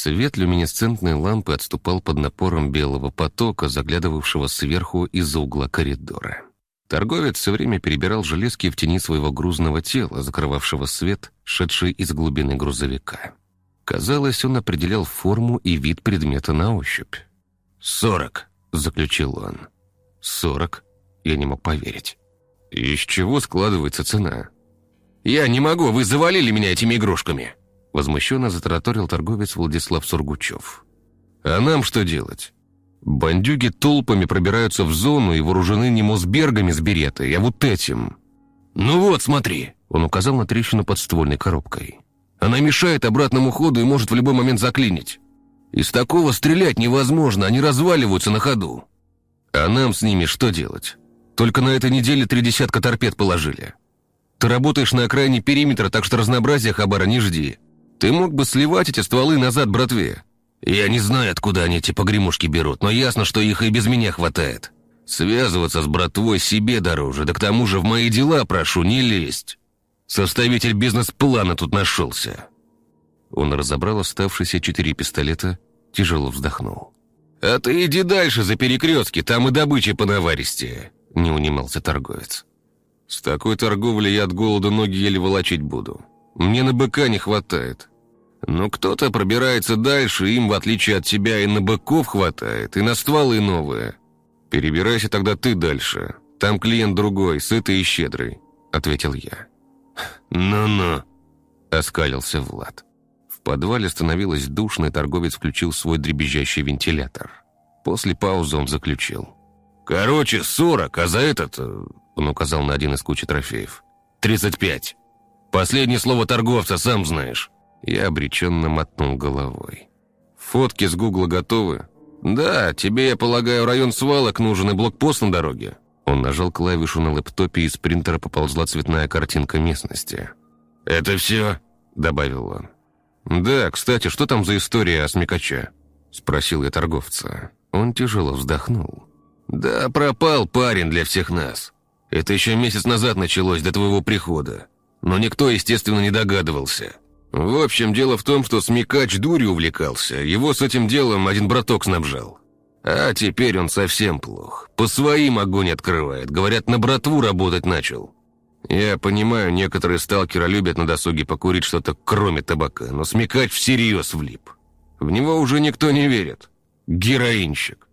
Свет люминесцентной лампы отступал под напором белого потока, заглядывавшего сверху из-за угла коридора. Торговец все время перебирал железки в тени своего грузного тела, закрывавшего свет, шедший из глубины грузовика. Казалось, он определял форму и вид предмета на ощупь. «Сорок», — заключил он. «Сорок?» Я не мог поверить. «Из чего складывается цена?» «Я не могу, вы завалили меня этими игрушками!» Возмущенно затараторил торговец Владислав Сургучев. «А нам что делать? Бандюги толпами пробираются в зону и вооружены не Мосбергами с беретой, а вот этим. Ну вот, смотри!» Он указал на трещину под ствольной коробкой. Она мешает обратному ходу и может в любой момент заклинить. Из такого стрелять невозможно, они разваливаются на ходу. А нам с ними что делать? Только на этой неделе три десятка торпед положили. Ты работаешь на окраине периметра, так что разнообразия хабара не жди. Ты мог бы сливать эти стволы назад братве. Я не знаю, откуда они эти погремушки берут, но ясно, что их и без меня хватает. Связываться с братвой себе дороже, да к тому же в мои дела прошу не лезть. Составитель бизнес-плана тут нашелся». Он разобрал оставшиеся четыре пистолета, тяжело вздохнул. «А ты иди дальше, за перекрестки, там и добыча по наваристее», — не унимался торговец. «С такой торговлей я от голода ноги еле волочить буду. Мне на быка не хватает. Но кто-то пробирается дальше, им, в отличие от тебя, и на быков хватает, и на стволы новые. Перебирайся тогда ты дальше. Там клиент другой, сытый и щедрый», — ответил я. «Ну-ну», — оскалился Влад. В подвале становилось душно, и торговец включил свой дребезжащий вентилятор. После паузы он заключил. «Короче, сорок, а за этот...» Он указал на один из кучи трофеев. «Тридцать пять. Последнее слово торговца, сам знаешь». Я обреченно мотнул головой. «Фотки с гугла готовы?» «Да, тебе, я полагаю, район свалок нужен и блокпост на дороге». Он нажал клавишу на лэптопе, и из принтера поползла цветная картинка местности. «Это все?» – добавил он. «Да, кстати, что там за история о смекаче?» – спросил я торговца. Он тяжело вздохнул. «Да пропал парень для всех нас. Это еще месяц назад началось, до твоего прихода. Но никто, естественно, не догадывался. В общем, дело в том, что смекач дурью увлекался. Его с этим делом один браток снабжал. А теперь он совсем плох. По своим огонь открывает. Говорят, на братву работать начал. Я понимаю, некоторые сталкеры любят на досуге покурить что-то кроме табака, но смекать всерьез влип. В него уже никто не верит. Героинщик.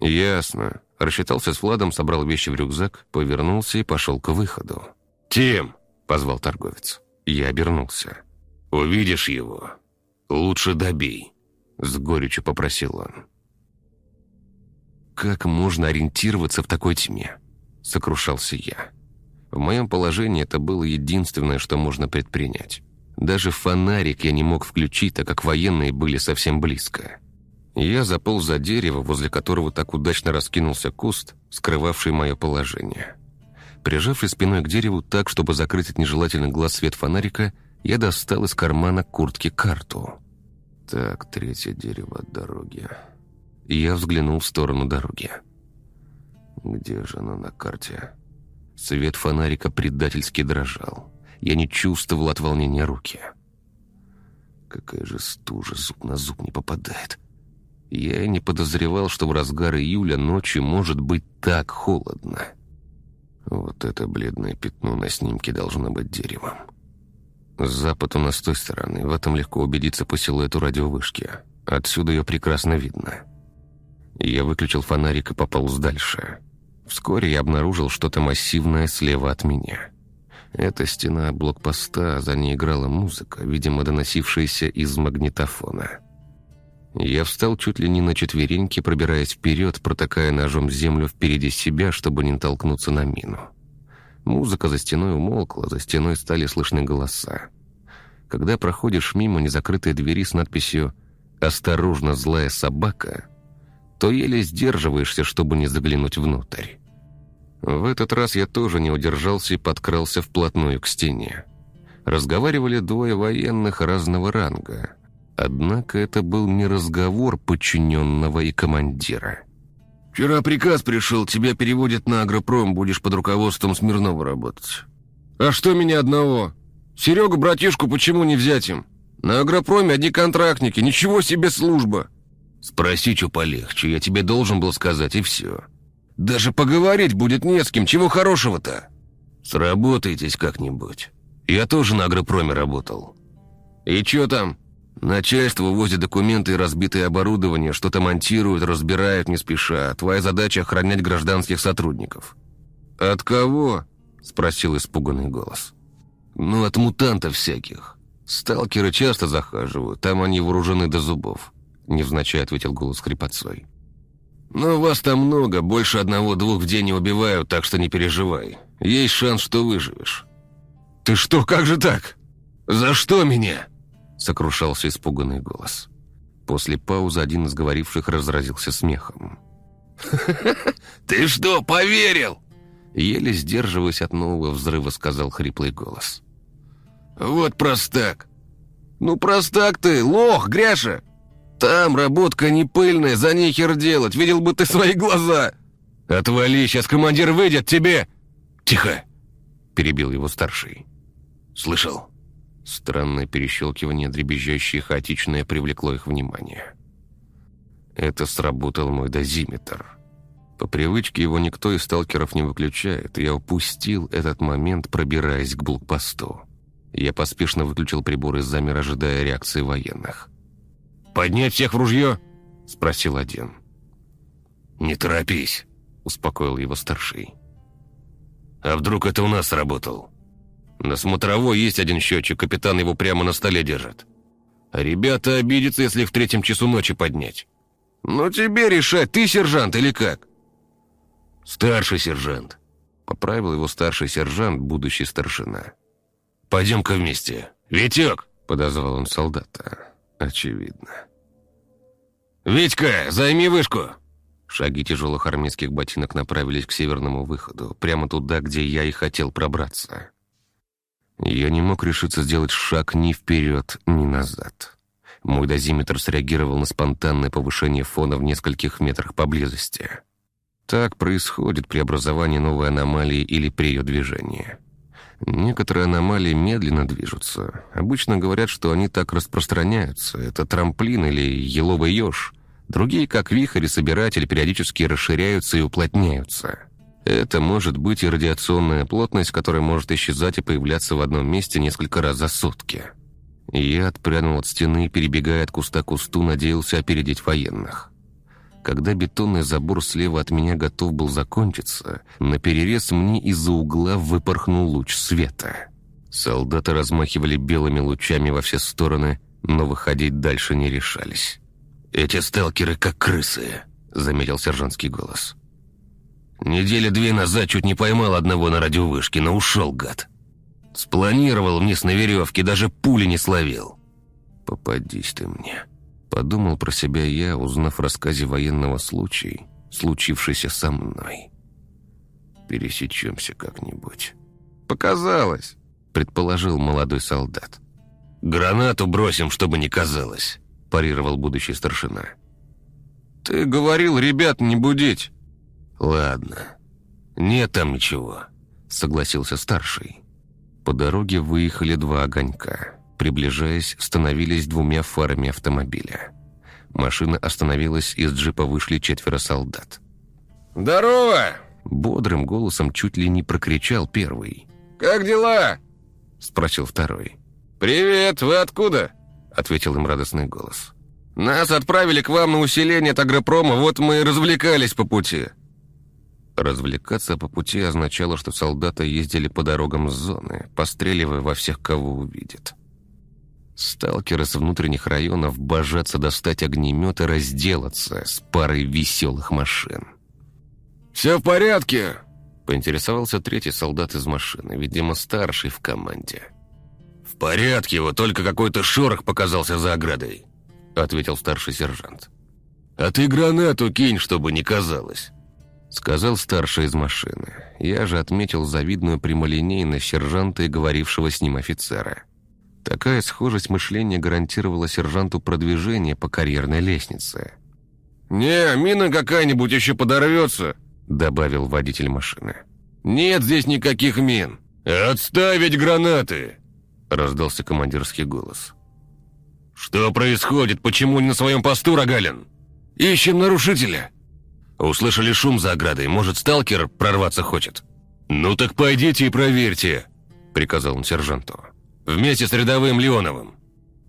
Ясно. Рассчитался с Владом, собрал вещи в рюкзак, повернулся и пошел к выходу. «Тим!» — позвал торговец. Я обернулся. «Увидишь его? Лучше добей!» С горечью попросил он. «Как можно ориентироваться в такой тьме?» — сокрушался я. В моем положении это было единственное, что можно предпринять. Даже фонарик я не мог включить, так как военные были совсем близко. Я заполз за дерево, возле которого так удачно раскинулся куст, скрывавший мое положение. Прижавшись спиной к дереву так, чтобы закрыть от нежелательных глаз свет фонарика, я достал из кармана куртки карту. Так, третье дерево от дороги. Я взглянул в сторону дороги. Где же оно на карте? Свет фонарика предательски дрожал. Я не чувствовал от волнения руки. Какая же стужа, зуб на зуб не попадает. Я и не подозревал, что в разгар июля ночью может быть так холодно. Вот это бледное пятно на снимке должно быть деревом. Запад у нас с той стороны, в этом легко убедиться по силуэту радиовышки. Отсюда ее прекрасно видно. Я выключил фонарик и пополз дальше. Вскоре я обнаружил что-то массивное слева от меня. Это стена блокпоста, за ней играла музыка, видимо, доносившаяся из магнитофона. Я встал чуть ли не на четвереньки, пробираясь вперед, протыкая ножом землю впереди себя, чтобы не толкнуться на мину. Музыка за стеной умолкла, за стеной стали слышны голоса. Когда проходишь мимо незакрытой двери с надписью «Осторожно, злая собака», то еле сдерживаешься, чтобы не заглянуть внутрь. В этот раз я тоже не удержался и подкрался вплотную к стене. Разговаривали двое военных разного ранга. Однако это был не разговор подчиненного и командира. «Вчера приказ пришел, тебя переводят на агропром, будешь под руководством Смирнова работать». «А что меня одного? Серегу, братишку, почему не взять им?» На агропроме одни контрактники, ничего себе служба!» «Спроси, что полегче, я тебе должен был сказать, и все». «Даже поговорить будет не с кем, чего хорошего-то?» «Сработайтесь как-нибудь. Я тоже на агропроме работал». «И чё там?» «Начальство возит документы и разбитое оборудование, что-то монтируют, разбирают не спеша. Твоя задача – охранять гражданских сотрудников». «От кого?» – спросил испуганный голос. «Ну, от мутантов всяких. Сталкеры часто захаживают, там они вооружены до зубов», – невзначай ответил голос хрипотцой. «Ну, вас там много, больше одного-двух в день не убивают, так что не переживай. Есть шанс, что выживешь». «Ты что, как же так? За что меня?» – сокрушался испуганный голос. После паузы один из говоривших разразился смехом. «Ты что, поверил?» Еле сдерживаясь от нового взрыва, сказал хриплый голос. «Вот простак!» «Ну, простак ты, лох, Гряша! Там работка не пыльная, за ней хер делать, видел бы ты свои глаза!» «Отвали, сейчас командир выйдет тебе!» «Тихо!» – перебил его старший. «Слышал?» Странное перещелкивание, дребезжащее хаотичное, привлекло их внимание. Это сработал мой дозиметр – по привычке его никто из сталкеров не выключает, и я упустил этот момент, пробираясь к блокпосту. Я поспешно выключил прибор и замер, ожидая реакции военных. «Поднять всех в ружье?» – спросил один. «Не торопись», – успокоил его старший. «А вдруг это у нас сработал? На смотровой есть один счетчик, капитан его прямо на столе держит. Ребята обидятся, если в третьем часу ночи поднять. Ну тебе решать, ты сержант или как?» «Старший сержант», — поправил его старший сержант, будущий старшина. «Пойдем-ка вместе. Витек!» — подозвал он солдата. Очевидно. «Витька, займи вышку!» Шаги тяжелых армейских ботинок направились к северному выходу, прямо туда, где я и хотел пробраться. Я не мог решиться сделать шаг ни вперед, ни назад. Мой дозиметр среагировал на спонтанное повышение фона в нескольких метрах поблизости. Так происходит при образовании новой аномалии или при ее движении. Некоторые аномалии медленно движутся. Обычно говорят, что они так распространяются. Это трамплин или еловый еж. Другие, как вихрь и собиратель, периодически расширяются и уплотняются. Это может быть и радиационная плотность, которая может исчезать и появляться в одном месте несколько раз за сутки. Я отпрянул от стены и, перебегая от куста к кусту, надеялся опередить военных. Когда бетонный забор слева от меня готов был закончиться, на перерез мне из-за угла выпорхнул луч света. Солдаты размахивали белыми лучами во все стороны, но выходить дальше не решались. «Эти сталкеры как крысы», — заметил сержантский голос. «Недели две назад чуть не поймал одного на радиовышке, но ушел, гад. Спланировал вниз на веревке, даже пули не словил». «Попадись ты мне», Подумал про себя я, узнав в рассказе военного случая, случившийся со мной. Пересечемся как-нибудь. «Показалось», — предположил молодой солдат. «Гранату бросим, чтобы не казалось», — парировал будущий старшина. «Ты говорил, ребят, не будить». «Ладно. Нет там ничего», — согласился старший. По дороге выехали два огонька приближаясь, становились двумя фарами автомобиля. Машина остановилась, из джипа вышли четверо солдат. «Здорово!» Бодрым голосом чуть ли не прокричал первый. «Как дела?» Спросил второй. «Привет, вы откуда?» Ответил им радостный голос. «Нас отправили к вам на усиление от агропрома, вот мы и развлекались по пути». Развлекаться по пути означало, что солдаты ездили по дорогам с зоны, постреливая во всех, кого увидят. Сталкеры с внутренних районов божатся достать огнемет и разделаться с парой веселых машин. «Все в порядке?» — поинтересовался третий солдат из машины, видимо, старший в команде. «В порядке, вот только какой-то шорох показался за оградой», — ответил старший сержант. «А ты гранату кинь, чтобы не казалось», — сказал старший из машины. Я же отметил завидную прямолинейность сержанта и говорившего с ним офицера. Такая схожесть мышления гарантировала сержанту продвижение по карьерной лестнице. «Не, мина какая-нибудь еще подорвется», — добавил водитель машины. «Нет здесь никаких мин. Отставить гранаты!» — раздался командирский голос. «Что происходит? Почему не на своем посту, Рогалин?» «Ищем нарушителя». «Услышали шум за оградой. Может, сталкер прорваться хочет?» «Ну так пойдите и проверьте», — приказал он сержанту. «Вместе с рядовым Леоновым».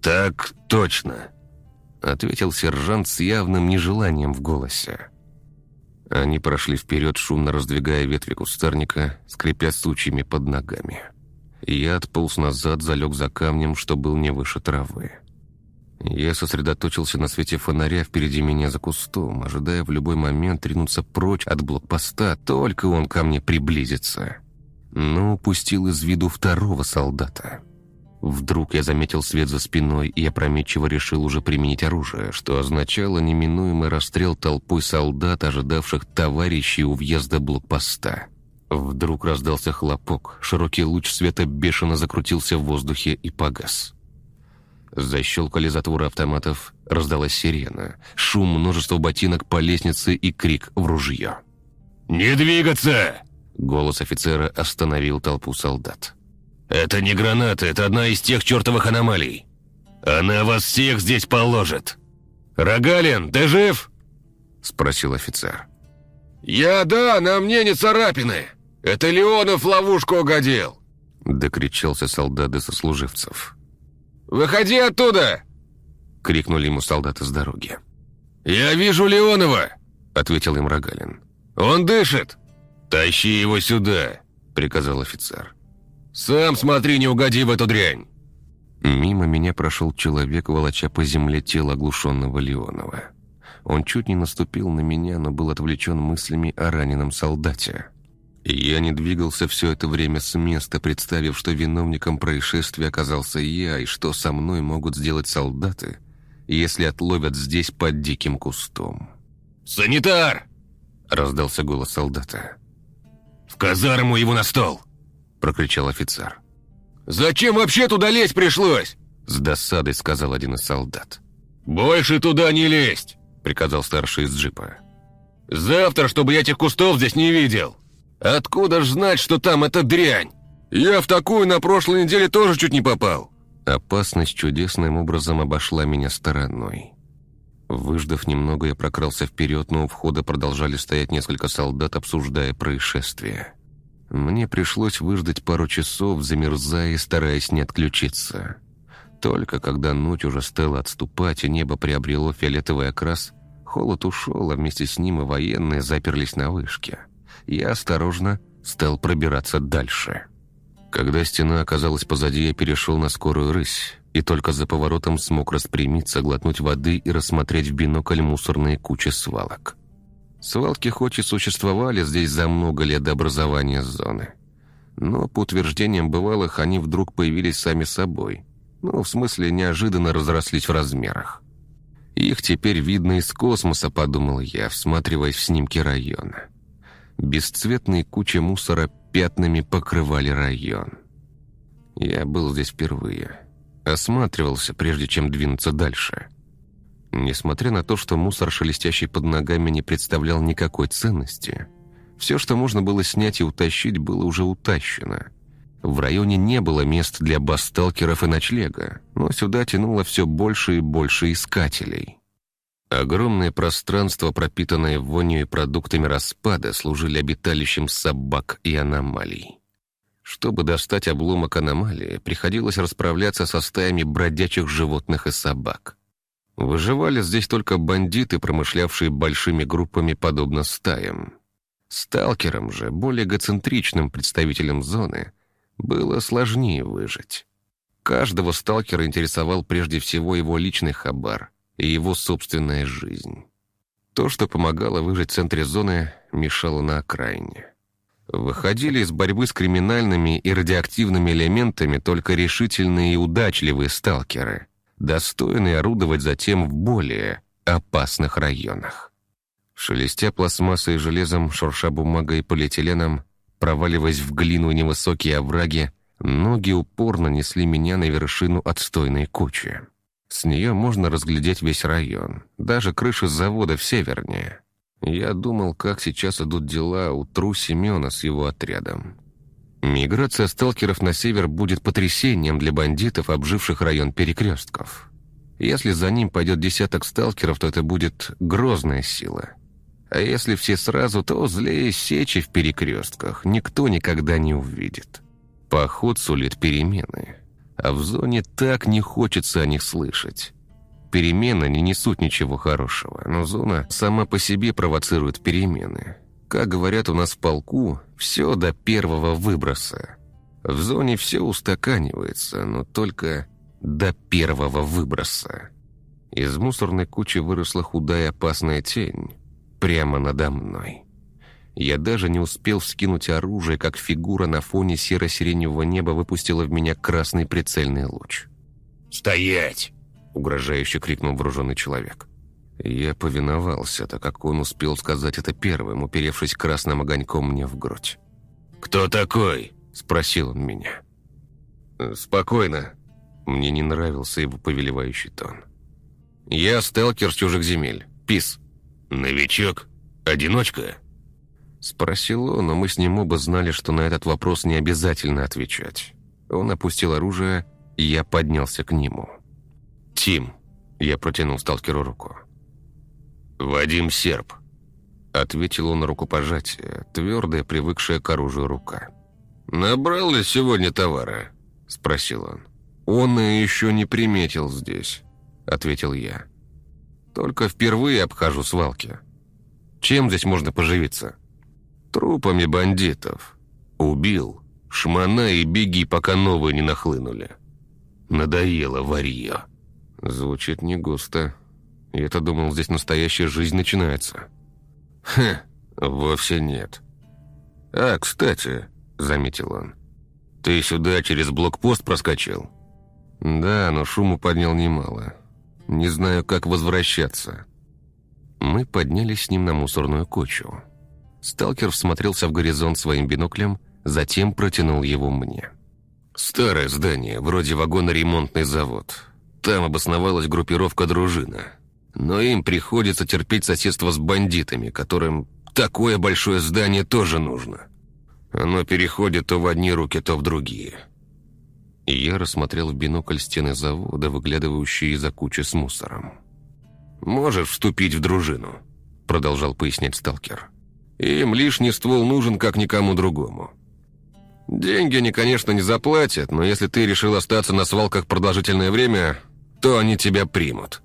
«Так точно», — ответил сержант с явным нежеланием в голосе. Они прошли вперед, шумно раздвигая ветви кустарника, скрипя сучьями под ногами. Я отполз назад, залег за камнем, что был не выше травы. Я сосредоточился на свете фонаря впереди меня за кустом, ожидая в любой момент ринуться прочь от блокпоста, только он ко мне приблизится. Но упустил из виду второго солдата. Вдруг я заметил свет за спиной и опрометчиво решил уже применить оружие, что означало неминуемый расстрел толпой солдат, ожидавших товарищей у въезда блокпоста. Вдруг раздался хлопок, широкий луч света бешено закрутился в воздухе и погас. Защелкали затворы автоматов, раздалась сирена, шум множества ботинок по лестнице и крик в ружье. «Не двигаться!» Голос офицера остановил толпу солдат. «Это не граната, это одна из тех чертовых аномалий. Она вас всех здесь положит!» «Рогалин, ты жив?» Спросил офицер. «Я да, на мне не царапины!» «Это Леонов в ловушку угодил!» Докричался солдат из сослуживцев. «Выходи оттуда!» Крикнули ему солдаты с дороги. «Я вижу Леонова!» Ответил им Рогалин. «Он дышит!» «Тащи его сюда!» Приказал офицер. «Сам смотри, не угоди в эту дрянь!» Мимо меня прошел человек, волоча по земле тело оглушенного Леонова. Он чуть не наступил на меня, но был отвлечен мыслями о раненом солдате. Я не двигался все это время с места, представив, что виновником происшествия оказался я, и что со мной могут сделать солдаты, если отловят здесь под диким кустом. «Санитар!» — раздался голос солдата. «В казарму его на стол!» — прокричал офицер. «Зачем вообще туда лезть пришлось?» — с досадой сказал один из солдат. «Больше туда не лезть!» — приказал старший из джипа. «Завтра, чтобы я этих кустов здесь не видел!» Откуда ж знать, что там эта дрянь? Я в такую на прошлой неделе тоже чуть не попал. Опасность чудесным образом обошла меня стороной. Выждав немного, я прокрался вперед, но у входа продолжали стоять несколько солдат, обсуждая происшествие. Мне пришлось выждать пару часов, замерзая и стараясь не отключиться. Только когда ночь уже стала отступать, и небо приобрело фиолетовый окрас, холод ушел, а вместе с ним и военные заперлись на вышке я осторожно стал пробираться дальше. Когда стена оказалась позади, я перешел на скорую рысь, и только за поворотом смог распрямиться, глотнуть воды и рассмотреть в бинокль мусорные кучи свалок. Свалки хоть и существовали здесь за много лет до образования зоны, но, по утверждениям бывалых, они вдруг появились сами собой. Ну, в смысле, неожиданно разрослись в размерах. Их теперь видно из космоса, подумал я, всматриваясь в снимки района. Бесцветные кучи мусора пятнами покрывали район. Я был здесь впервые. Осматривался, прежде чем двинуться дальше. Несмотря на то, что мусор, шелестящий под ногами, не представлял никакой ценности, все, что можно было снять и утащить, было уже утащено. В районе не было мест для басталкеров и ночлега, но сюда тянуло все больше и больше искателей. Огромное пространство, пропитанное вонью и продуктами распада, служили обиталищем собак и аномалий. Чтобы достать обломок аномалии, приходилось расправляться со стаями бродячих животных и собак. Выживали здесь только бандиты, промышлявшие большими группами подобно стаям. Сталкерам же, более эгоцентричным представителям зоны, было сложнее выжить. Каждого сталкера интересовал прежде всего его личный хабар, и его собственная жизнь. То, что помогало выжить в центре зоны, мешало на окраине. Выходили из борьбы с криминальными и радиоактивными элементами только решительные и удачливые сталкеры, достойные орудовать затем в более опасных районах. Шелестя пластмассой и железом, шурша бумагой и полиэтиленом, проваливаясь в глину и невысокие овраги, ноги упорно несли меня на вершину отстойной кучи. С нее можно разглядеть весь район, даже крыши завода в севернее. Я думал, как сейчас идут дела у Тру Семена с его отрядом. Миграция сталкеров на север будет потрясением для бандитов, обживших район перекрестков. Если за ним пойдет десяток сталкеров, то это будет грозная сила. А если все сразу, то злее сечи в перекрестках никто никогда не увидит. Поход сулит перемены. А в зоне так не хочется о них слышать. Перемены не несут ничего хорошего, но зона сама по себе провоцирует перемены. Как говорят у нас в полку, все до первого выброса. В зоне все устаканивается, но только до первого выброса. Из мусорной кучи выросла худая опасная тень прямо надо мной. Я даже не успел вскинуть оружие, как фигура на фоне серо-сиреневого неба выпустила в меня красный прицельный луч. «Стоять!» — угрожающе крикнул вооруженный человек. Я повиновался, так как он успел сказать это первым, уперевшись красным огоньком мне в грудь. «Кто такой?» — спросил он меня. «Спокойно». Мне не нравился его повелевающий тон. «Я сталкер с чужих земель. Пис». «Новичок? Одиночка?» Спросил он, но мы с ним оба знали, что на этот вопрос не обязательно отвечать. Он опустил оружие, и я поднялся к нему. «Тим», — я протянул сталкеру руку. «Вадим Серб», — ответил он рукопожатие, твердая, привыкшая к оружию рука. «Набрал ли сегодня товара?» — спросил он. «Он еще не приметил здесь», — ответил я. «Только впервые обхожу свалки. Чем здесь можно поживиться?» «Трупами бандитов. Убил. Шмана и беги, пока новые не нахлынули. Надоело варье». Звучит не густо. Я-то думал, здесь настоящая жизнь начинается. Хм, вовсе нет. А, кстати, заметил он. Ты сюда через блокпост проскочил? Да, но шуму поднял немало. Не знаю, как возвращаться. Мы поднялись с ним на мусорную кучу. Сталкер всмотрелся в горизонт своим биноклем, затем протянул его мне. «Старое здание, вроде вагоноремонтный завод. Там обосновалась группировка дружина. Но им приходится терпеть соседство с бандитами, которым такое большое здание тоже нужно. Оно переходит то в одни руки, то в другие. И я рассмотрел в бинокль стены завода, выглядывающие из-за кучи с мусором. «Можешь вступить в дружину», — продолжал пояснять сталкер. «Им лишний ствол нужен, как никому другому. Деньги они, конечно, не заплатят, но если ты решил остаться на свалках продолжительное время, то они тебя примут.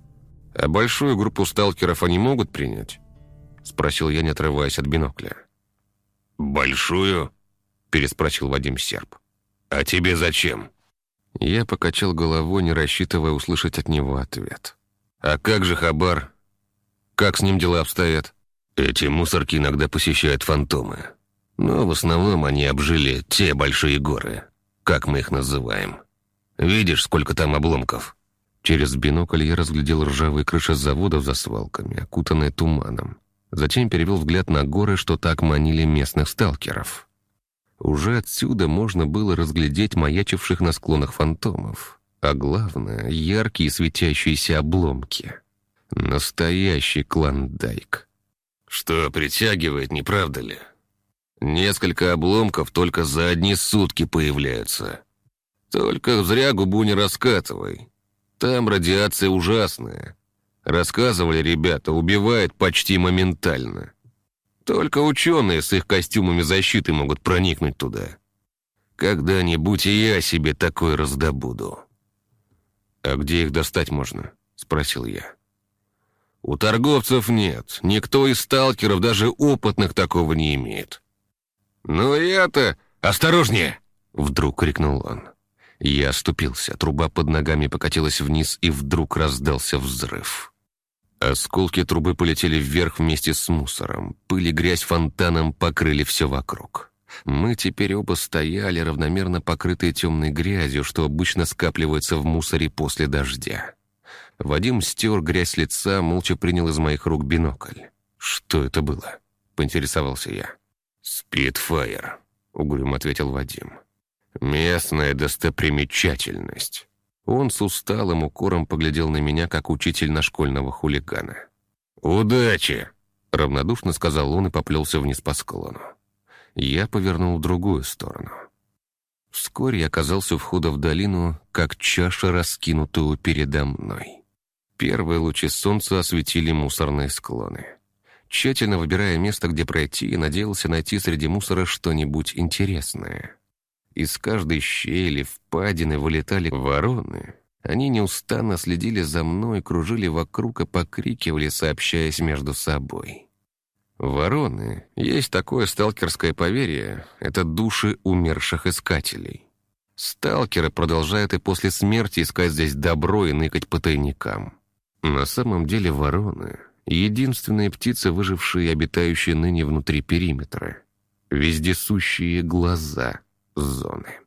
А большую группу сталкеров они могут принять?» Спросил я, не отрываясь от бинокля. «Большую?» Переспросил Вадим Серб. «А тебе зачем?» Я покачал головой, не рассчитывая услышать от него ответ. «А как же Хабар? Как с ним дела обстоят?» «Эти мусорки иногда посещают фантомы. Но в основном они обжили те большие горы, как мы их называем. Видишь, сколько там обломков?» Через бинокль я разглядел ржавые крыши заводов за свалками, окутанные туманом. Затем перевел взгляд на горы, что так манили местных сталкеров. Уже отсюда можно было разглядеть маячивших на склонах фантомов. А главное — яркие светящиеся обломки. Настоящий клондайк. Что притягивает, не правда ли? Несколько обломков только за одни сутки появляются. Только зря губу не раскатывай. Там радиация ужасная. Рассказывали ребята, убивает почти моментально. Только ученые с их костюмами защиты могут проникнуть туда. Когда-нибудь и я себе такой раздобуду. «А где их достать можно?» — спросил я. «У торговцев нет. Никто из сталкеров, даже опытных, такого не имеет». «Ну я-то... Осторожнее!» — вдруг крикнул он. Я оступился, труба под ногами покатилась вниз, и вдруг раздался взрыв. Осколки трубы полетели вверх вместе с мусором. Пыль и грязь фонтаном покрыли все вокруг. Мы теперь оба стояли, равномерно покрытые темной грязью, что обычно скапливается в мусоре после дождя. Вадим стер грязь лица, молча принял из моих рук бинокль. «Что это было?» — поинтересовался я. «Спитфайр», — угрюмо ответил Вадим. Местная достопримечательность. Он с усталым укором поглядел на меня, как учитель на школьного хулигана. «Удачи!» — равнодушно сказал он и поплелся вниз по склону. Я повернул в другую сторону. Вскоре я оказался у входа в долину, как чаша, раскинутую передо мной. Первые лучи солнца осветили мусорные склоны. Тщательно выбирая место, где пройти, надеялся найти среди мусора что-нибудь интересное. Из каждой щели, впадины вылетали вороны. Они неустанно следили за мной, кружили вокруг и покрикивали, сообщаясь между собой. Вороны, есть такое сталкерское поверье, это души умерших искателей. Сталкеры продолжают и после смерти искать здесь добро и ныкать по тайникам. На самом деле вороны — единственные птицы, выжившие и обитающие ныне внутри периметра. Вездесущие глаза зоны.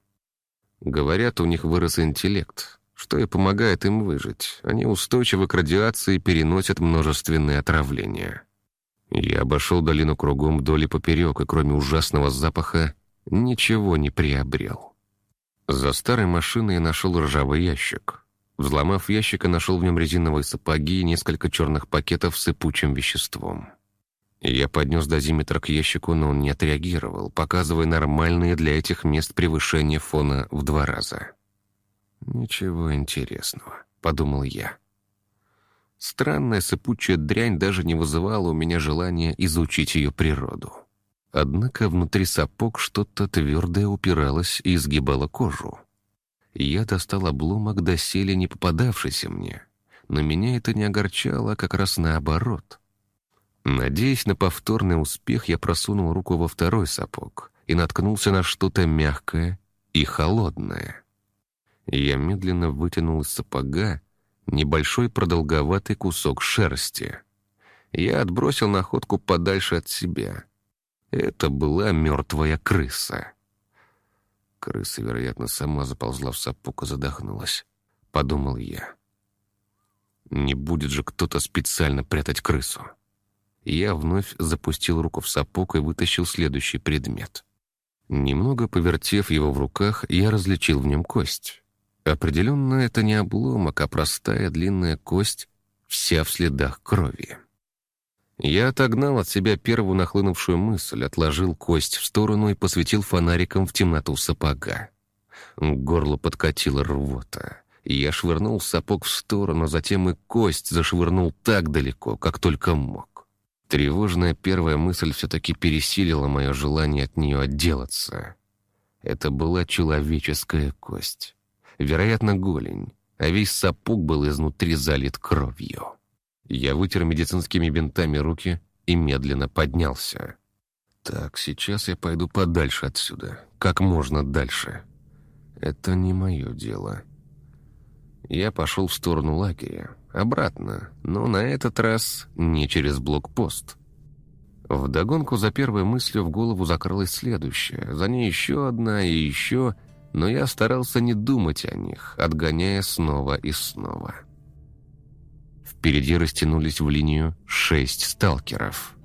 Говорят, у них вырос интеллект, что и помогает им выжить. Они устойчивы к радиации и переносят множественные отравления. Я обошел долину кругом вдоль и поперек, и кроме ужасного запаха ничего не приобрел. За старой машиной я нашел ржавый ящик. Взломав ящик, нашел в нем резиновые сапоги и несколько черных пакетов с сыпучим веществом. Я поднес дозиметр к ящику, но он не отреагировал, показывая нормальные для этих мест превышения фона в два раза. «Ничего интересного», — подумал я. Странная сыпучая дрянь даже не вызывала у меня желания изучить ее природу. Однако внутри сапог что-то твердое упиралось и изгибало кожу. Я достал обломок, доселе не попадавшийся мне. Но меня это не огорчало, а как раз наоборот. Надеясь на повторный успех, я просунул руку во второй сапог и наткнулся на что-то мягкое и холодное. Я медленно вытянул из сапога небольшой продолговатый кусок шерсти. Я отбросил находку подальше от себя. Это была мертвая крыса. Крыса, вероятно, сама заползла в сапог и задохнулась. Подумал я. Не будет же кто-то специально прятать крысу. Я вновь запустил руку в сапог и вытащил следующий предмет. Немного повертев его в руках, я различил в нем кость. Определенно, это не обломок, а простая длинная кость, вся в следах крови. Я отогнал от себя первую нахлынувшую мысль, отложил кость в сторону и посветил фонариком в темноту сапога. К горлу подкатила рвота. Я швырнул сапог в сторону, затем и кость зашвырнул так далеко, как только мог. Тревожная первая мысль все-таки пересилила мое желание от нее отделаться. Это была человеческая кость вероятно, голень, а весь сапог был изнутри залит кровью. Я вытер медицинскими бинтами руки и медленно поднялся. Так, сейчас я пойду подальше отсюда, как можно дальше. Это не мое дело. Я пошел в сторону лагеря, обратно, но на этот раз не через блокпост. Вдогонку за первой мыслью в голову закралась следующая, за ней еще одна и еще, но я старался не думать о них, отгоняя снова и снова. Впереди растянулись в линию шесть сталкеров.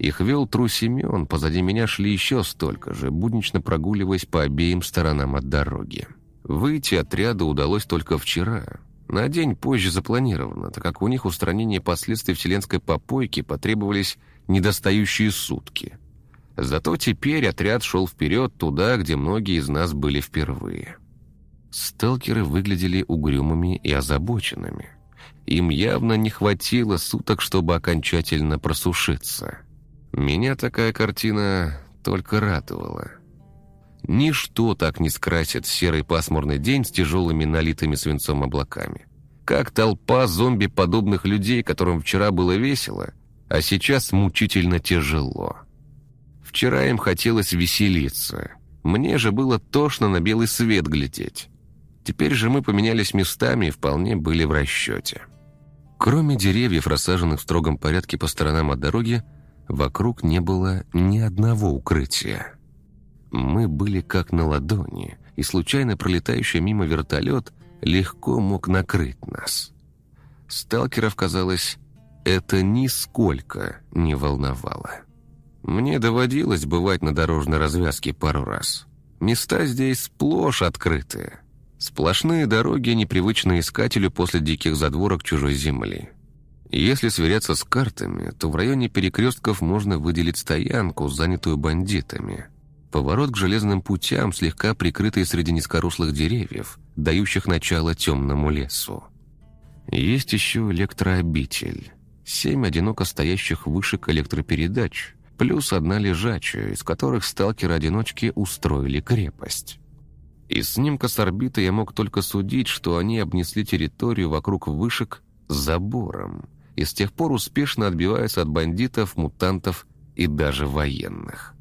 Их вел Тру Семен, позади меня шли еще столько же, буднично прогуливаясь по обеим сторонам от дороги. Выйти отряда удалось только вчера, на день позже запланировано, так как у них устранение последствий вселенской попойки потребовались недостающие сутки – Зато теперь отряд шел вперед туда, где многие из нас были впервые. Сталкеры выглядели угрюмыми и озабоченными. Им явно не хватило суток, чтобы окончательно просушиться. Меня такая картина только радовала. Ничто так не скрасит серый пасмурный день с тяжелыми налитыми свинцом облаками. Как толпа зомби-подобных людей, которым вчера было весело, а сейчас мучительно тяжело. Вчера им хотелось веселиться. Мне же было тошно на белый свет глядеть. Теперь же мы поменялись местами и вполне были в расчете. Кроме деревьев, рассаженных в строгом порядке по сторонам от дороги, вокруг не было ни одного укрытия. Мы были как на ладони, и случайно пролетающий мимо вертолет легко мог накрыть нас. Сталкеров, казалось, это нисколько не волновало. Мне доводилось бывать на дорожной развязке пару раз. Места здесь сплошь открытые. Сплошные дороги, непривычные искателю после диких задворок чужой земли. Если сверяться с картами, то в районе перекрестков можно выделить стоянку, занятую бандитами. Поворот к железным путям, слегка прикрытый среди низкорослых деревьев, дающих начало темному лесу. Есть еще электрообитель. Семь одиноко стоящих вышек электропередач, плюс одна лежачая, из которых сталкеры-одиночки устроили крепость. Из снимка с орбиты я мог только судить, что они обнесли территорию вокруг вышек забором и с тех пор успешно отбиваются от бандитов, мутантов и даже военных.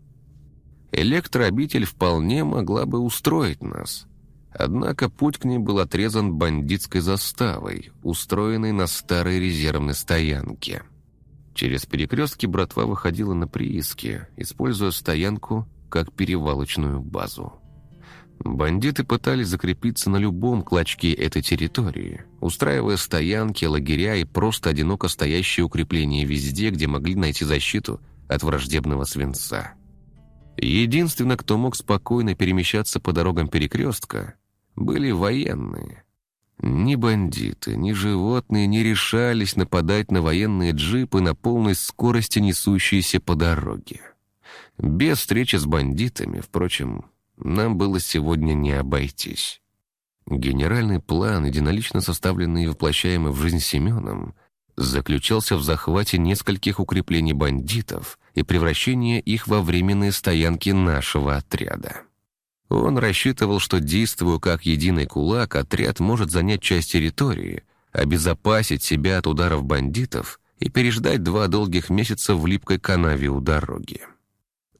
Электрообитель вполне могла бы устроить нас. Однако путь к ней был отрезан бандитской заставой, устроенной на старой резервной стоянке. Через перекрестки братва выходила на прииски, используя стоянку как перевалочную базу. Бандиты пытались закрепиться на любом клочке этой территории, устраивая стоянки, лагеря и просто одиноко стоящие укрепления везде, где могли найти защиту от враждебного свинца. Единственное, кто мог спокойно перемещаться по дорогам перекрестка, были военные. Ни бандиты, ни животные не решались нападать на военные джипы на полной скорости, несущиеся по дороге. Без встречи с бандитами, впрочем, нам было сегодня не обойтись. Генеральный план, единолично составленный и воплощаемый в жизнь Семеном, заключался в захвате нескольких укреплений бандитов и превращении их во временные стоянки нашего отряда. Он рассчитывал, что, действуя как единый кулак, отряд может занять часть территории, обезопасить себя от ударов бандитов и переждать два долгих месяца в липкой канаве у дороги.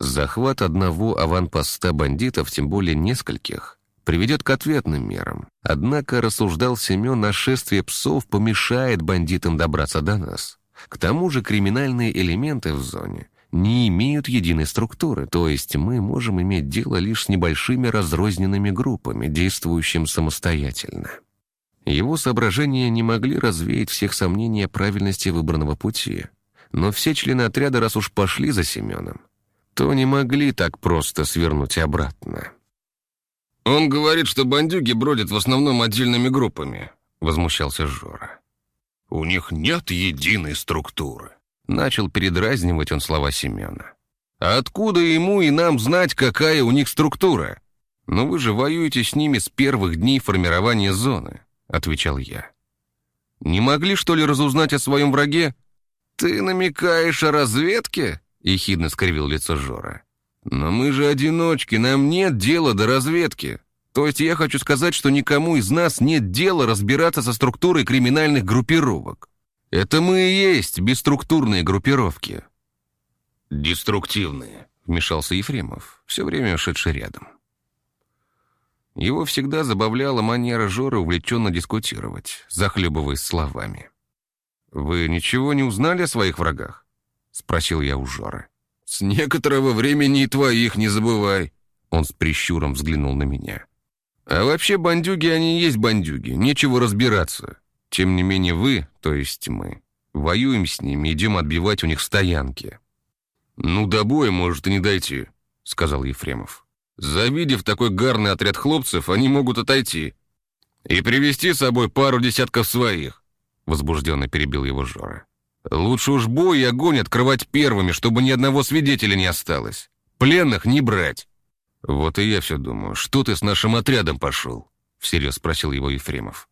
Захват одного аванпоста бандитов, тем более нескольких, приведет к ответным мерам. Однако, рассуждал Семен, нашествие псов помешает бандитам добраться до нас. К тому же криминальные элементы в зоне не имеют единой структуры, то есть мы можем иметь дело лишь с небольшими разрозненными группами, действующими самостоятельно. Его соображения не могли развеять всех сомнений о правильности выбранного пути. Но все члены отряда, раз уж пошли за Семеном, то не могли так просто свернуть обратно. «Он говорит, что бандюги бродят в основном отдельными группами», — возмущался Жора. «У них нет единой структуры», — начал передразнивать он слова Семена. «А откуда ему и нам знать, какая у них структура? Но вы же воюете с ними с первых дней формирования зоны», — отвечал я. «Не могли, что ли, разузнать о своем враге?» «Ты намекаешь о разведке?» — ехидно скривил лицо Жора. «Но мы же одиночки, нам нет дела до разведки. То есть я хочу сказать, что никому из нас нет дела разбираться со структурой криминальных группировок. Это мы и есть бесструктурные группировки». «Деструктивные», — вмешался Ефремов, все время шедший рядом. Его всегда забавляла манера Жоры увлеченно дискутировать, захлебываясь словами. «Вы ничего не узнали о своих врагах?» — спросил я у Жоры. «С некоторого времени и твоих не забывай». Он с прищуром взглянул на меня. «А вообще бандюги они есть бандюги, нечего разбираться. Тем не менее вы, то есть мы, воюем с ними, идем отбивать у них стоянки». «Ну, до боя может и не дойти», — сказал Ефремов. «Завидев такой гарный отряд хлопцев, они могут отойти. И привести с собой пару десятков своих», — возбужденно перебил его Жора. Лучше уж бой и огонь открывать первыми, чтобы ни одного свидетеля не осталось. Пленных не брать. Вот и я все думаю, что ты с нашим отрядом пошел? Всерьез спросил его Ефремов.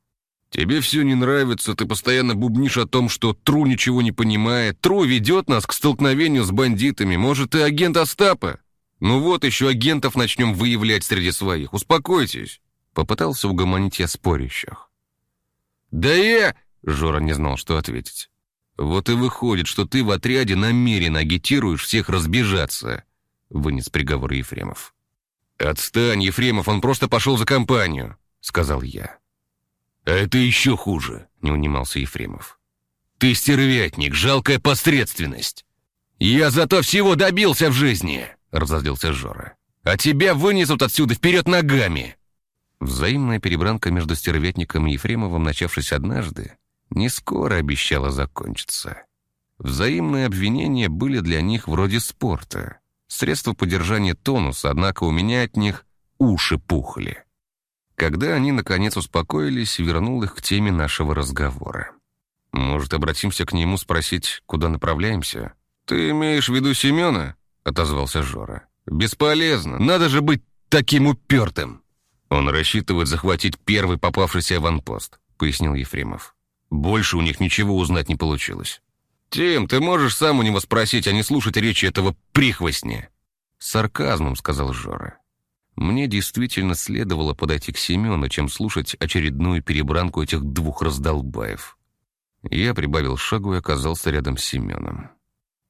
Тебе все не нравится, ты постоянно бубнишь о том, что Тру ничего не понимает. Тру ведет нас к столкновению с бандитами. Может, ты агент Остапа? Ну вот, еще агентов начнем выявлять среди своих. Успокойтесь. Попытался угомонить я спорящих. Да я... Жора не знал, что ответить. «Вот и выходит, что ты в отряде намеренно агитируешь всех разбежаться», — вынес приговор Ефремов. «Отстань, Ефремов, он просто пошел за компанию», — сказал я. «А это еще хуже», — не унимался Ефремов. «Ты стервятник, жалкая посредственность». «Я зато всего добился в жизни», — разозлился Жора. «А тебя вынесут отсюда вперед ногами». Взаимная перебранка между стервятником и Ефремовым, начавшись однажды, не скоро обещала закончиться. Взаимные обвинения были для них вроде спорта. Средство поддержания тонуса, однако у меня от них уши пухли. Когда они, наконец, успокоились, вернул их к теме нашего разговора. «Может, обратимся к нему спросить, куда направляемся?» «Ты имеешь в виду Семена?» — отозвался Жора. «Бесполезно. Надо же быть таким упертым!» «Он рассчитывает захватить первый попавшийся аванпост», — пояснил Ефремов. Больше у них ничего узнать не получилось. «Тим, ты можешь сам у него спросить, а не слушать речи этого прихвостня?» Сарказмом сказал Жора. Мне действительно следовало подойти к Семену, чем слушать очередную перебранку этих двух раздолбаев. Я прибавил шагу и оказался рядом с Семеном.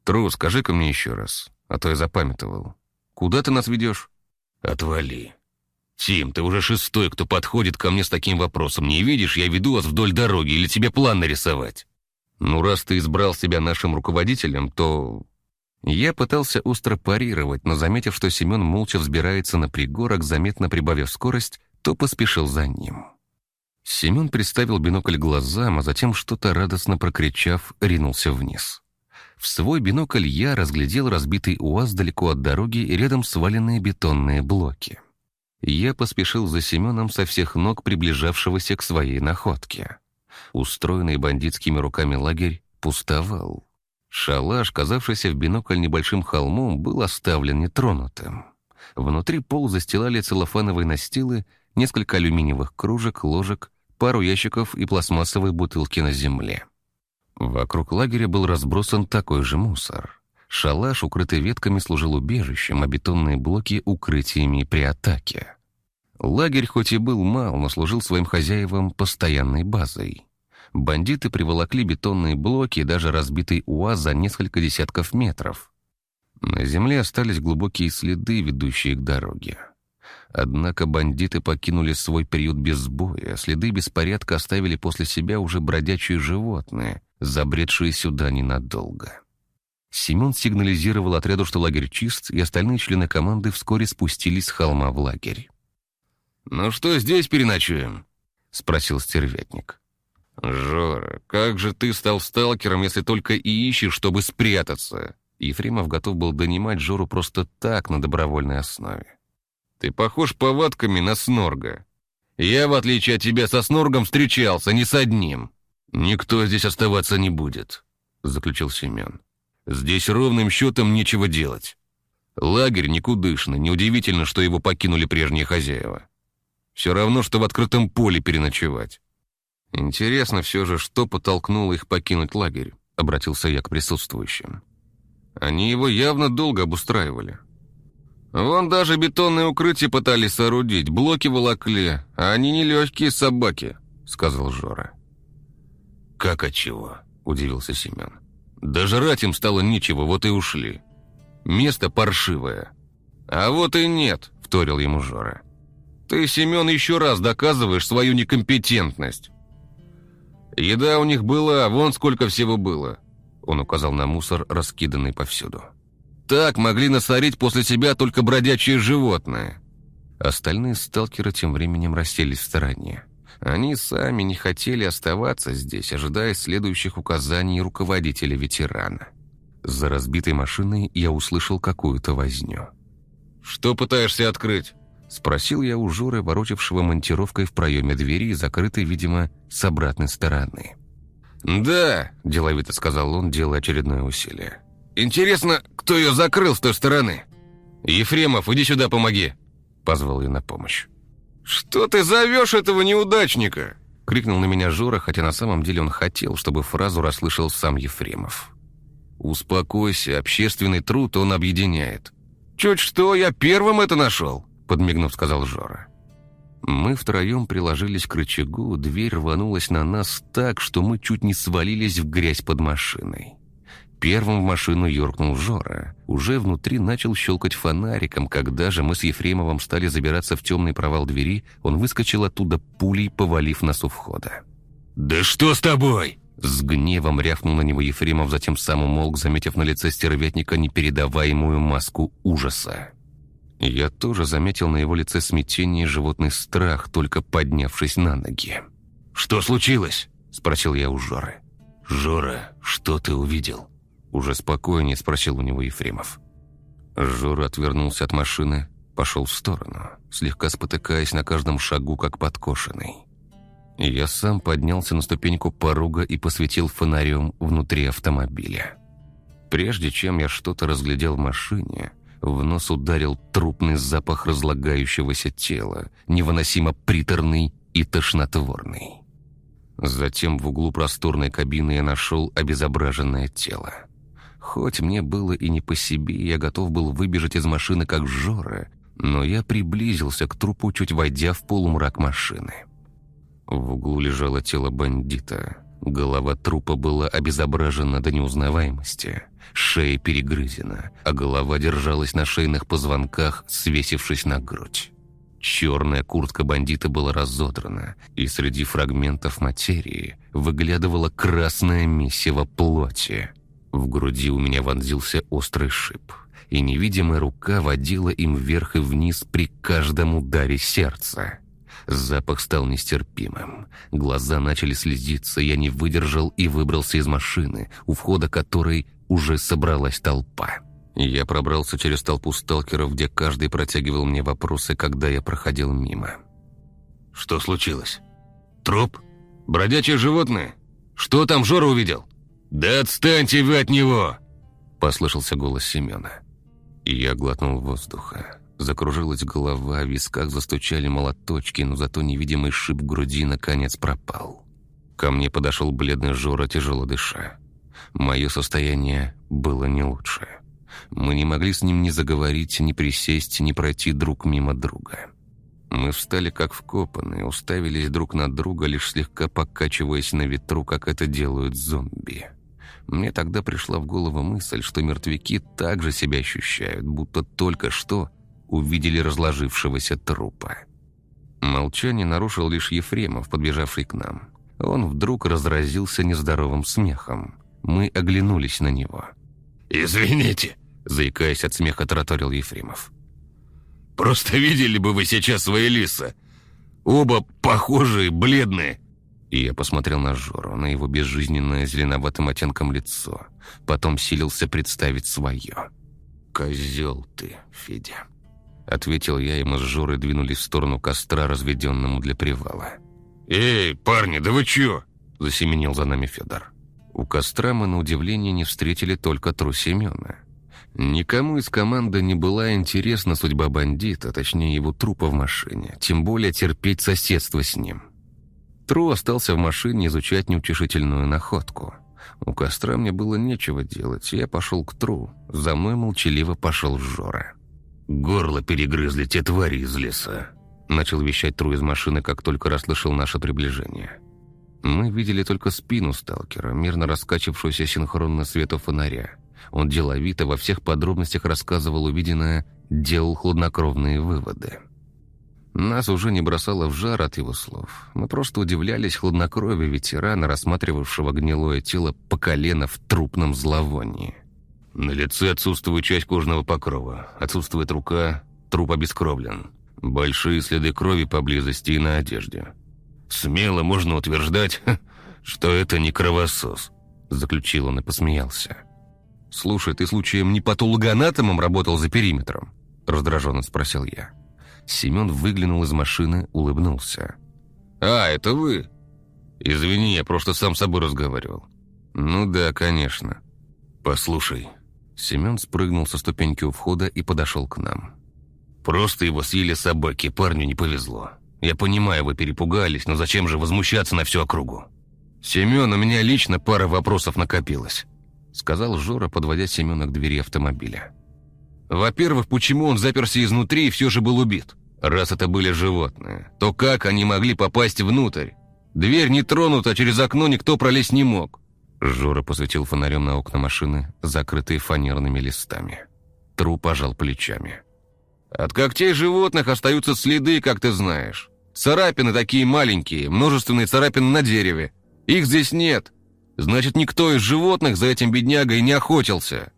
«Тру, скажи-ка мне еще раз, а то я запамятовал. Куда ты нас ведешь?» «Отвали. Тим, ты уже шестой, кто подходит ко мне с таким вопросом. Не видишь, я веду вас вдоль дороги или тебе план нарисовать?» «Ну, раз ты избрал себя нашим руководителем, то...» Я пытался остро парировать, но, заметив, что Семен молча взбирается на пригорок, заметно прибавив скорость, то поспешил за ним. Семен приставил бинокль глазам, а затем, что-то радостно прокричав, ринулся вниз. В свой бинокль я разглядел разбитый УАЗ далеко от дороги и рядом сваленные бетонные блоки. Я поспешил за Семеном со всех ног, приближавшегося к своей находке. Устроенный бандитскими руками лагерь пустовал. Шалаш, казавшийся в бинокль небольшим холмом, был оставлен нетронутым. Внутри пол застилали целлофановые настилы, несколько алюминиевых кружек, ложек, пару ящиков и пластмассовые бутылки на земле. Вокруг лагеря был разбросан такой же мусор. Шалаш, укрытый ветками, служил убежищем, а бетонные блоки — укрытиями при атаке. Лагерь хоть и был мал, но служил своим хозяевам постоянной базой. Бандиты приволокли бетонные блоки и даже разбитый УАЗ за несколько десятков метров. На земле остались глубокие следы, ведущие к дороге. Однако бандиты покинули свой приют без боя, следы беспорядка оставили после себя уже бродячие животные, забредшие сюда ненадолго. Семен сигнализировал отряду, что лагерь чист, и остальные члены команды вскоре спустились с холма в лагерь. «Ну что, здесь переночуем?» — спросил стервятник. «Жора, как же ты стал сталкером, если только и ищешь, чтобы спрятаться?» Ефремов готов был донимать Жору просто так, на добровольной основе. «Ты похож повадками на снорга. Я, в отличие от тебя, со сноргом встречался, не с одним. Никто здесь оставаться не будет», — заключил Семен. «Здесь ровным счетом нечего делать. Лагерь никудышный, неудивительно, что его покинули прежние хозяева. Все равно, что в открытом поле переночевать. «Интересно все же, что подтолкнуло их покинуть лагерь», — обратился я к присутствующим. «Они его явно долго обустраивали. Вон даже бетонное укрытие пытались соорудить, блоки волокли, а они не легкие собаки», — сказал Жора. «Как отчего?» — удивился Семен. «Да жрать им стало нечего, вот и ушли. Место паршивое». «А вот и нет», — вторил ему Жора. «Ты, Семен, еще раз доказываешь свою некомпетентность. Еда у них была, вон сколько всего было. Он указал на мусор, раскиданный повсюду. Так могли насорить после себя только бродячие животные. Остальные сталкеры тем временем расселись в стороне. Они сами не хотели оставаться здесь, ожидая следующих указаний руководителя-ветерана. За разбитой машиной я услышал какую-то возню. «Что пытаешься открыть?» Спросил я у Жоры, ворочавшего монтировкой в проеме двери, закрытой, видимо, с обратной стороны. «Да», — деловито сказал он, делая очередное усилие. «Интересно, кто ее закрыл с той стороны?» «Ефремов, иди сюда, помоги!» — позвал я на помощь. «Что ты зовешь этого неудачника?» — крикнул на меня Жора, хотя на самом деле он хотел, чтобы фразу расслышал сам Ефремов. «Успокойся, общественный труд он объединяет». «Чуть что, я первым это нашел!» подмигнув, сказал Жора. Мы втроем приложились к рычагу, дверь рванулась на нас так, что мы чуть не свалились в грязь под машиной. Первым в машину юркнул Жора. Уже внутри начал щелкать фонариком. Когда же мы с Ефремовым стали забираться в темный провал двери, он выскочил оттуда пулей, повалив нас у входа. «Да что с тобой?» С гневом рявкнул на него Ефремов, затем сам умолк, заметив на лице стервятника непередаваемую маску ужаса. Я тоже заметил на его лице смятение и животный страх, только поднявшись на ноги. «Что случилось?» – спросил я у Жоры. «Жора, что ты увидел?» Уже спокойнее спросил у него Ефремов. Жора отвернулся от машины, пошел в сторону, слегка спотыкаясь на каждом шагу, как подкошенный. Я сам поднялся на ступеньку порога и посветил фонарем внутри автомобиля. Прежде чем я что-то разглядел в машине, в нос ударил трупный запах разлагающегося тела, невыносимо приторный и тошнотворный. Затем в углу просторной кабины я нашел обезображенное тело. Хоть мне было и не по себе, я готов был выбежать из машины как Жора, но я приблизился к трупу, чуть войдя в полумрак машины. В углу лежало тело бандита. Голова трупа была обезображена до неузнаваемости, шея перегрызена, а голова держалась на шейных позвонках, свесившись на грудь. Черная куртка бандита была разодрана, и среди фрагментов материи выглядывало красное месиво плоти. В груди у меня вонзился острый шип, и невидимая рука водила им вверх и вниз при каждом ударе сердца. Запах стал нестерпимым. Глаза начали слезиться, я не выдержал и выбрался из машины, у входа которой уже собралась толпа. Я пробрался через толпу сталкеров, где каждый протягивал мне вопросы, когда я проходил мимо. «Что случилось? Труп? Бродячее животное? Что там Жора увидел?» «Да отстаньте вы от него!» Послышался голос Семена. И я глотнул воздуха. Закружилась голова, в висках застучали молоточки, но зато невидимый шип груди наконец пропал. Ко мне подошел бледный Жора, тяжело дыша. Мое состояние было не лучше. Мы не могли с ним ни заговорить, ни присесть, ни пройти друг мимо друга. Мы встали как вкопанные, уставились друг на друга, лишь слегка покачиваясь на ветру, как это делают зомби. Мне тогда пришла в голову мысль, что мертвяки также себя ощущают, будто только что увидели разложившегося трупа. Молчание нарушил лишь Ефремов, подбежавший к нам. Он вдруг разразился нездоровым смехом. Мы оглянулись на него. «Извините», — заикаясь от смеха, тараторил Ефремов. «Просто видели бы вы сейчас свои лиса. Оба похожие, бледные». И я посмотрел на Жору, на его безжизненное зеленоватым оттенком лицо. Потом силился представить свое. «Козел ты, Федя». Ответил я, и мы с Жорой двинулись в сторону костра, разведенному для привала. «Эй, парни, да вы чё?» – засеменил за нами Федор. У костра мы, на удивление, не встретили только Тру Семена. Никому из команды не была интересна судьба бандита, точнее его трупа в машине, тем более терпеть соседство с ним. Тру остался в машине изучать неутешительную находку. У костра мне было нечего делать, и я пошел к Тру. За мной молчаливо пошел Жора. «Горло перегрызли те твари из леса», — начал вещать Тру из машины, как только расслышал наше приближение. Мы видели только спину сталкера, мирно раскачившуюся синхронно свету фонаря. Он деловито во всех подробностях рассказывал увиденное, делал хладнокровные выводы. Нас уже не бросало в жар от его слов. Мы просто удивлялись хладнокровию ветерана, рассматривавшего гнилое тело по колено в трупном зловонии. На лице отсутствует часть кожного покрова, отсутствует рука, труп обескровлен. Большие следы крови поблизости и на одежде. Смело можно утверждать, что это не кровосос, заключил он и посмеялся. «Слушай, ты случаем не патологоанатомом работал за периметром?» раздраженно спросил я. Семен выглянул из машины, улыбнулся. «А, это вы?» «Извини, я просто сам с собой разговаривал». «Ну да, конечно». «Послушай, Семен спрыгнул со ступеньки у входа и подошел к нам. «Просто его съели собаки, парню не повезло. Я понимаю, вы перепугались, но зачем же возмущаться на всю округу?» «Семен, у меня лично пара вопросов накопилось», сказал Жора, подводя Семена к двери автомобиля. «Во-первых, почему он заперся изнутри и все же был убит? Раз это были животные, то как они могли попасть внутрь? Дверь не тронута, через окно никто пролезть не мог. Жора посветил фонарем на окна машины, закрытые фанерными листами. Тру пожал плечами. «От когтей животных остаются следы, как ты знаешь. Царапины такие маленькие, множественные царапины на дереве. Их здесь нет. Значит, никто из животных за этим беднягой не охотился».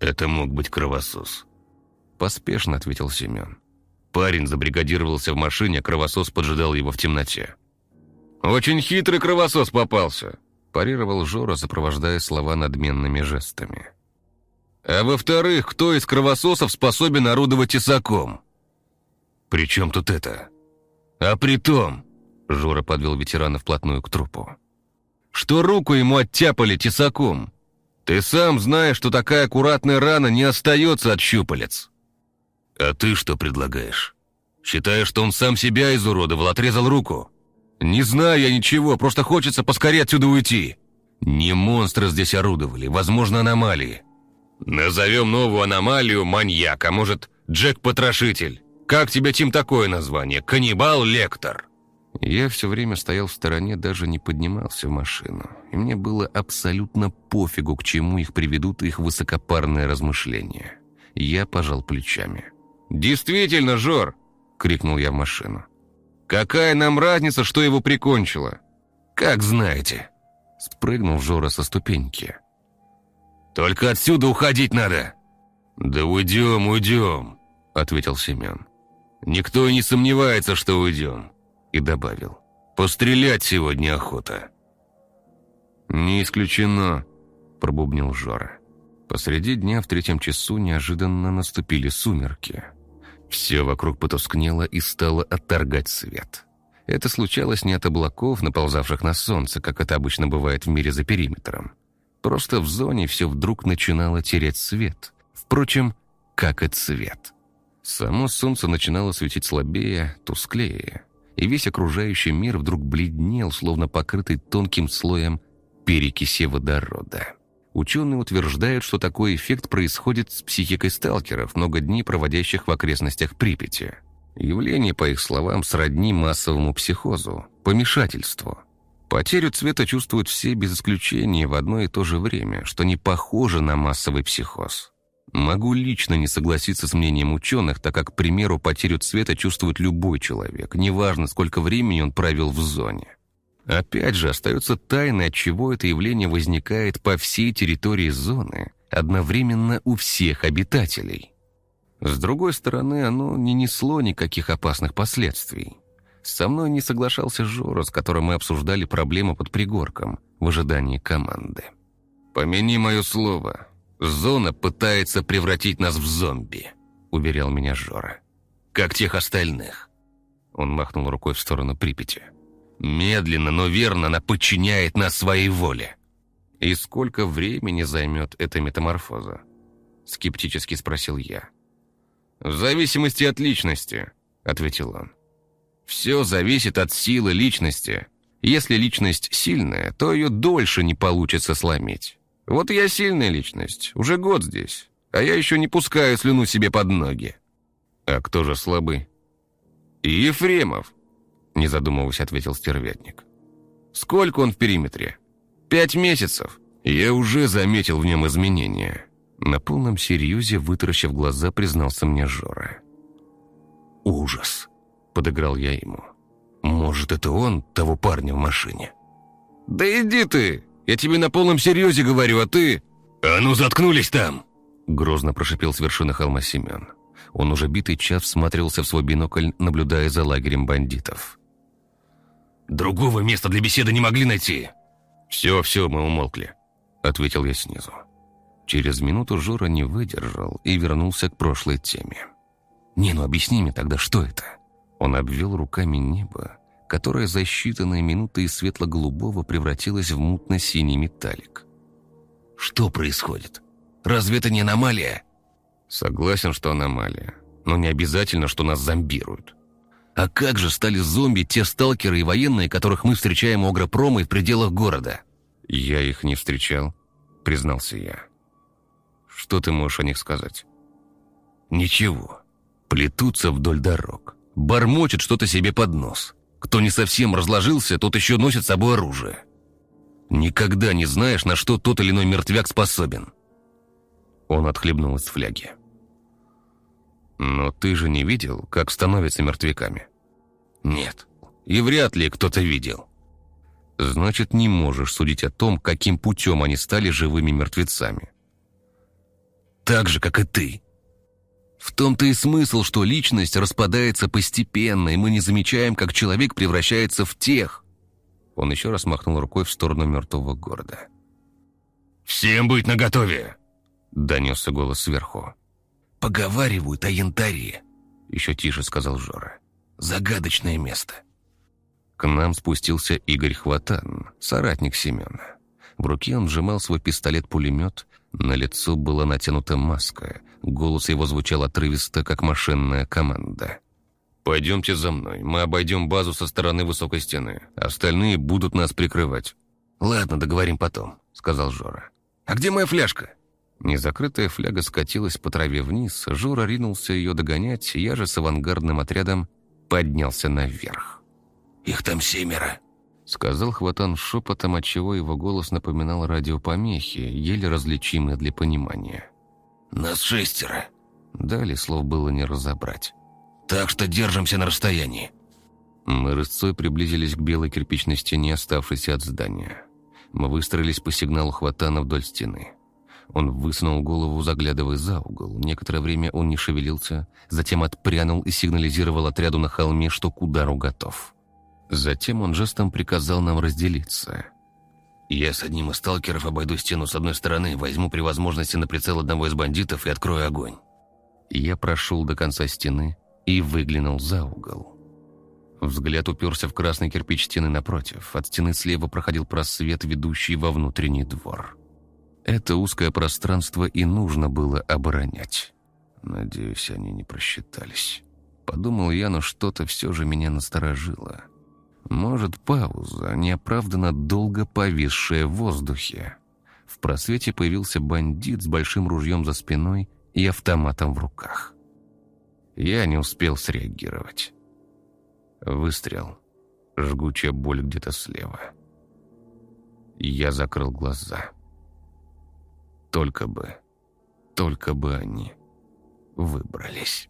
«Это мог быть кровосос», — поспешно ответил Семен. Парень забригадировался в машине, а кровосос поджидал его в темноте. «Очень хитрый кровосос попался», парировал Жора, сопровождая слова надменными жестами. «А во-вторых, кто из кровососов способен орудовать тесаком?» «При чем тут это?» «А при том...» — Жора подвел ветерана вплотную к трупу. «Что руку ему оттяпали тесаком? Ты сам знаешь, что такая аккуратная рана не остается от щупалец». «А ты что предлагаешь? Считаешь, что он сам себя изуродовал, отрезал руку?» «Не знаю я ничего, просто хочется поскорее отсюда уйти». «Не монстры здесь орудовали, возможно, аномалии». «Назовем новую аномалию маньяк, а может, Джек-потрошитель. Как тебе, Тим, такое название? Каннибал-лектор». Я все время стоял в стороне, даже не поднимался в машину. И мне было абсолютно пофигу, к чему их приведут их высокопарные размышления. Я пожал плечами. «Действительно, Жор!» — крикнул я в машину. «Какая нам разница, что его прикончило?» «Как знаете!» — спрыгнул Жора со ступеньки. «Только отсюда уходить надо!» «Да уйдем, уйдем!» — ответил Семен. «Никто и не сомневается, что уйдем!» И добавил. «Пострелять сегодня охота!» «Не исключено!» — пробубнил Жора. Посреди дня в третьем часу неожиданно наступили сумерки. Все вокруг потускнело и стало отторгать свет. Это случалось не от облаков, наползавших на солнце, как это обычно бывает в мире за периметром. Просто в зоне все вдруг начинало терять свет. Впрочем, как и цвет. Само солнце начинало светить слабее, тусклее, и весь окружающий мир вдруг бледнел, словно покрытый тонким слоем перекиси водорода. Ученые утверждают, что такой эффект происходит с психикой сталкеров, много дней проводящих в окрестностях Припяти. Явление, по их словам, сродни массовому психозу, помешательству. Потерю цвета чувствуют все без исключения в одно и то же время, что не похоже на массовый психоз. Могу лично не согласиться с мнением ученых, так как, к примеру, потерю цвета чувствует любой человек, неважно, сколько времени он провел в зоне. Опять же, остается тайной, от чего это явление возникает по всей территории зоны, одновременно у всех обитателей. С другой стороны, оно не несло никаких опасных последствий. Со мной не соглашался Жора, с которым мы обсуждали проблему под пригорком в ожидании команды. «Помяни мое слово. Зона пытается превратить нас в зомби», — уверял меня Жора. «Как тех остальных». Он махнул рукой в сторону Припяти. Медленно, но верно она подчиняет нас своей воле. «И сколько времени займет эта метаморфоза?» Скептически спросил я. «В зависимости от личности», — ответил он. «Все зависит от силы личности. Если личность сильная, то ее дольше не получится сломить. Вот я сильная личность, уже год здесь, а я еще не пускаю слюну себе под ноги». «А кто же слабый?» «Ефремов», не задумываясь, ответил стервятник. «Сколько он в периметре?» «Пять месяцев. Я уже заметил в нем изменения». На полном серьезе, вытаращив глаза, признался мне Жора. «Ужас!» — подыграл я ему. «Может, это он, того парня в машине?» «Да иди ты! Я тебе на полном серьезе говорю, а ты...» «А ну, заткнулись там!» Грозно прошипел с вершины холма Семен. Он уже битый час всматривался в свой бинокль, наблюдая за лагерем бандитов. Другого места для беседы не могли найти». «Все, все, мы умолкли», — ответил я снизу. Через минуту Жора не выдержал и вернулся к прошлой теме. «Не, ну объясни мне тогда, что это?» Он обвел руками небо, которое за считанные минуты из светло-голубого превратилось в мутно-синий металлик. «Что происходит? Разве это не аномалия?» «Согласен, что аномалия, но не обязательно, что нас зомбируют. А как же стали зомби те сталкеры и военные, которых мы встречаем у агропрома и в пределах города? Я их не встречал, признался я. Что ты можешь о них сказать? Ничего. Плетутся вдоль дорог. Бормочет что-то себе под нос. Кто не совсем разложился, тот еще носит с собой оружие. Никогда не знаешь, на что тот или иной мертвяк способен. Он отхлебнул из фляги. «Но ты же не видел, как становятся мертвяками?» «Нет, и вряд ли кто-то видел». «Значит, не можешь судить о том, каким путем они стали живыми мертвецами». «Так же, как и ты», в том-то и смысл, что личность распадается постепенно, и мы не замечаем, как человек превращается в тех. Он еще раз махнул рукой в сторону мертвого города. «Всем быть наготове!» — донесся голос сверху. «Поговаривают о янтаре», — еще тише сказал Жора. «Загадочное место». К нам спустился Игорь Хватан, соратник Семена. В руке он сжимал свой пистолет-пулемет, на лицо была натянута маска, голос его звучал отрывисто, как машинная команда. Пойдемте за мной. Мы обойдем базу со стороны высокой стены. Остальные будут нас прикрывать». «Ладно, договорим потом», — сказал Жора. «А где моя фляжка?» Незакрытая фляга скатилась по траве вниз, Жора ринулся ее догонять, я же с авангардным отрядом поднялся наверх. «Их там семеро», — сказал Хватан шепотом, отчего его голос напоминал радиопомехи, еле различимые для понимания. «Нас шестеро». Далее слов было не разобрать. «Так что держимся на расстоянии». Мы рысцой приблизились к белой кирпичной стене, оставшейся от здания. Мы выстроились по сигналу Хватана вдоль стены. Он высунул голову, заглядывая за угол. Некоторое время он не шевелился, затем отпрянул и сигнализировал отряду на холме, что к удару готов. Затем он жестом приказал нам разделиться. «Я с одним из сталкеров обойду стену с одной стороны, возьму при возможности на прицел одного из бандитов и открою огонь». Я прошел до конца стены и выглянул за угол. Взгляд уперся в красный кирпич стены напротив. От стены слева проходил просвет, ведущий во внутренний двор. Это узкое пространство и нужно было оборонять. Надеюсь, они не просчитались. Подумал я, но что-то все же меня насторожило. Может, пауза, неоправданно долго повисшая в воздухе. В просвете появился бандит с большим ружьем за спиной и автоматом в руках. Я не успел среагировать. Выстрел. Жгучая боль где-то слева. Я закрыл глаза. Только бы, только бы они выбрались.